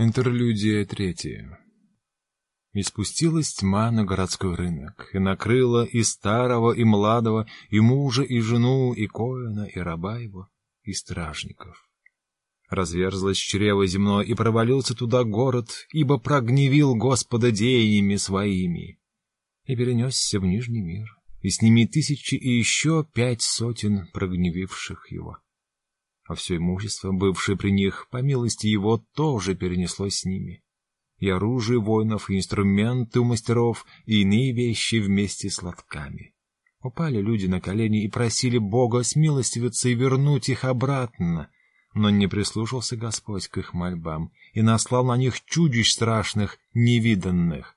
Интерлюдия третья. И спустилась тьма на городской рынок, и накрыла и старого, и младого, и мужа, и жену, и коина, и раба его, и стражников. Разверзлось чрево земное, и провалился туда город, ибо прогневил Господа деяниями своими, и перенесся в Нижний мир, и с ними тысячи и еще пять сотен прогневивших его а все имущество, бывшее при них, по милости его, тоже перенеслось с ними. И оружие воинов, и инструменты у мастеров, и иные вещи вместе с лотками. Упали люди на колени и просили Бога смилостивиться и вернуть их обратно. Но не прислушался Господь к их мольбам и наслал на них чудищ страшных, невиданных.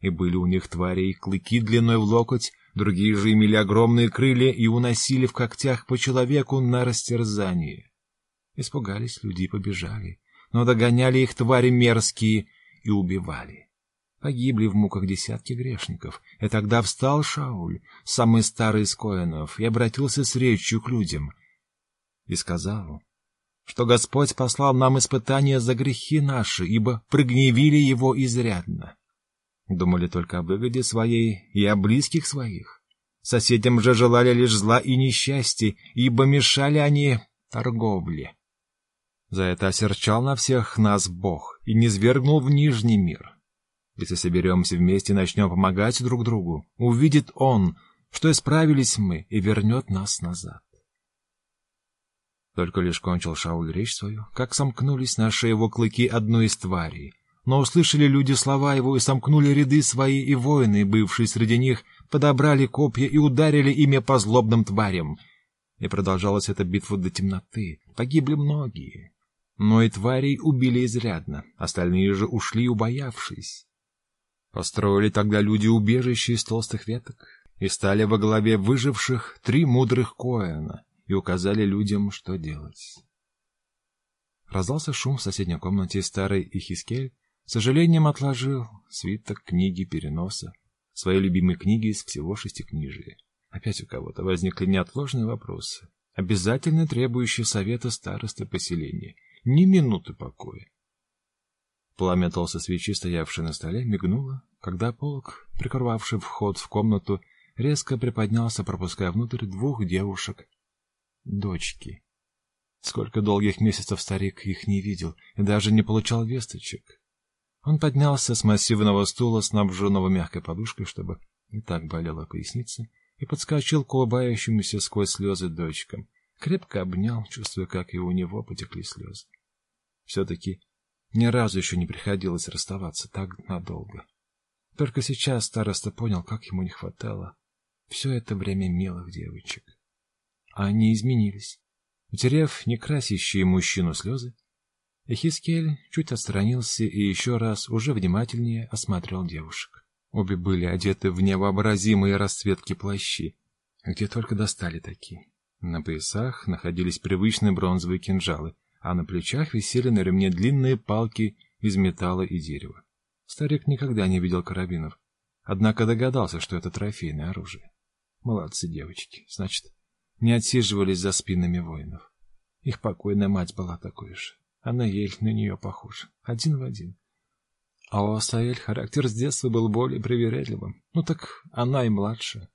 И были у них твари и клыки длиной в локоть, другие же имели огромные крылья и уносили в когтях по человеку на растерзание. Испугались люди и побежали, но догоняли их твари мерзкие и убивали. Погибли в муках десятки грешников, и тогда встал Шауль, самый старый из коинов, и обратился с речью к людям, и сказал, что Господь послал нам испытания за грехи наши, ибо прогневили его изрядно. Думали только о выгоде своей и о близких своих. Соседям же желали лишь зла и несчастья, ибо мешали они торговле. За это осерчал на всех нас Бог и не свергнул в Нижний мир. Если соберемся вместе и начнем помогать друг другу, увидит Он, что исправились мы, и вернет нас назад. Только лишь кончил Шауль речь свою, как сомкнулись на шее его клыки одной из тварей. Но услышали люди слова его и сомкнули ряды свои, и воины, бывшие среди них, подобрали копья и ударили ими по злобным тварям. И продолжалась эта битва до темноты. Погибли многие. Но и тварей убили изрядно, остальные же ушли, убоявшись. Построили тогда люди убежище из толстых веток и стали во главе выживших три мудрых коэна и указали людям, что делать. Раздался шум в соседней комнате, и старый Ихискель с сожалением отложил свиток книги переноса, своей любимой книги из всего шестикнижия. Опять у кого-то возникли неотложные вопросы, обязательно требующие совета старосты поселения, ни минуты покоя. Пламя толстой свечи, стоявшей на столе, мигнуло, когда полок, прикрывавший вход в комнату, резко приподнялся, пропуская внутрь двух девушек. Дочки. Сколько долгих месяцев старик их не видел и даже не получал весточек. Он поднялся с массивного стула, снабженного мягкой подушкой, чтобы не так болела поясница, и подскочил к улыбающемуся сквозь слезы дочкам. Крепко обнял, чувствуя, как и у него потекли слезы. Все-таки ни разу еще не приходилось расставаться так надолго. Только сейчас староста понял, как ему не хватало все это время милых девочек. А они изменились. Утерев некрасящие мужчину слезы, Эхискель чуть отстранился и еще раз уже внимательнее осмотрел девушек. Обе были одеты в невообразимые расцветки плащи, где только достали такие. На поясах находились привычные бронзовые кинжалы, а на плечах висели на ремне длинные палки из металла и дерева. Старик никогда не видел карабинов, однако догадался, что это трофейное оружие. Молодцы девочки, значит, не отсиживались за спинами воинов. Их покойная мать была такой же. Она ель на нее похожа, один в один. А у Асаэль характер с детства был более привередливым. Ну так она и младше.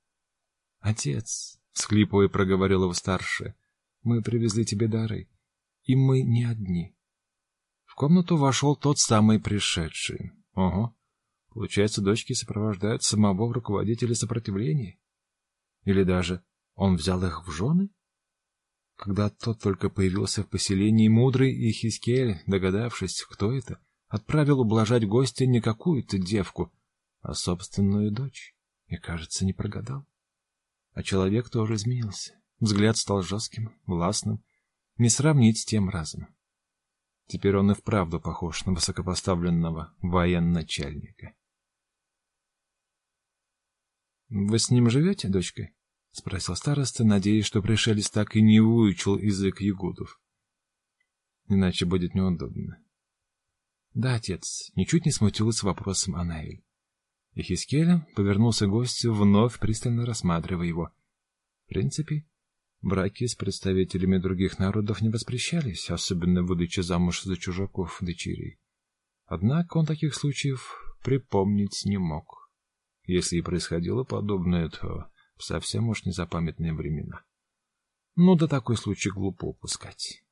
Отец, схлипывая, проговорила его старшая, мы привезли тебе дары. И мы не одни. В комнату вошел тот самый пришедший. Ого. Получается, дочки сопровождают самого руководителя сопротивления? Или даже он взял их в жены? Когда тот только появился в поселении, мудрый и Хискель, догадавшись, кто это, отправил ублажать гостя не какую-то девку, а собственную дочь. И, кажется, не прогадал. А человек тоже изменился. Взгляд стал жестким, властным, не сравнить с тем разом. Теперь он и вправду похож на высокопоставленного военачальника. — Вы с ним живете, дочка? — спросил староста, надеясь, что пришелец так и не выучил язык ягудов. Иначе будет неудобно. — Да, отец, ничуть не смутилась вопросом Анаэль. Ихискеля повернулся к гостю, вновь пристально рассматривая его. В принципе, Браки с представителями других народов не воспрещались, особенно выдача замуж за чужаков дочерей. Однако он таких случаев припомнить не мог. Если и происходило подобное, то совсем уж незапамятные времена. Ну, да такой случай глупо упускать.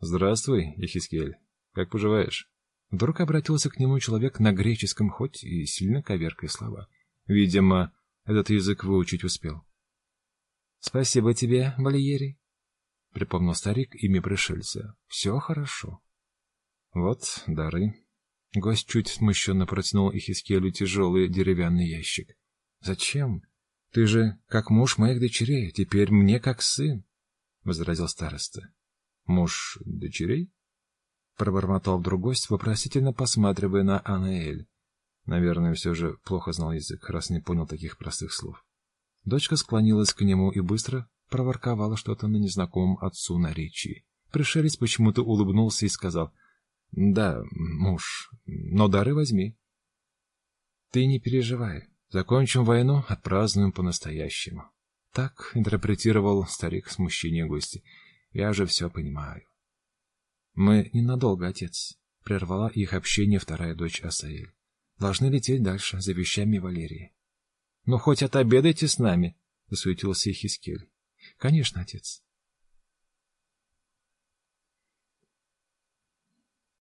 «Здравствуй, Ехискель. Как поживаешь?» Вдруг обратился к нему человек на греческом, хоть и сильно коверкой слова. Видимо, этот язык выучить успел. «Спасибо тебе, Вальери», — припомнил старик имя пришельца. «Все хорошо». «Вот дары». Гость чуть смущенно протянул Ихискелю тяжелый деревянный ящик. «Зачем? Ты же как муж моих дочерей, теперь мне как сын», — возразил староста. «Муж дочерей?» — пробормотал вдруг гость, вопросительно посматривая на Анаэль. Наверное, все же плохо знал язык, раз не понял таких простых слов. Дочка склонилась к нему и быстро проворковала что-то на незнакомом отцу наречии. Пришелец почему-то улыбнулся и сказал, «Да, муж, но дары возьми». «Ты не переживай. Закончим войну, отпразднуем по-настоящему». Так интерпретировал старик смущение гостя. «Я же все понимаю». «Мы ненадолго, отец», — прервала их общение вторая дочь Асаэль. «Должны лететь дальше, за вещами Валерии». «Ну, хоть отобедайте с нами», — засуетился Хискель. «Конечно, отец».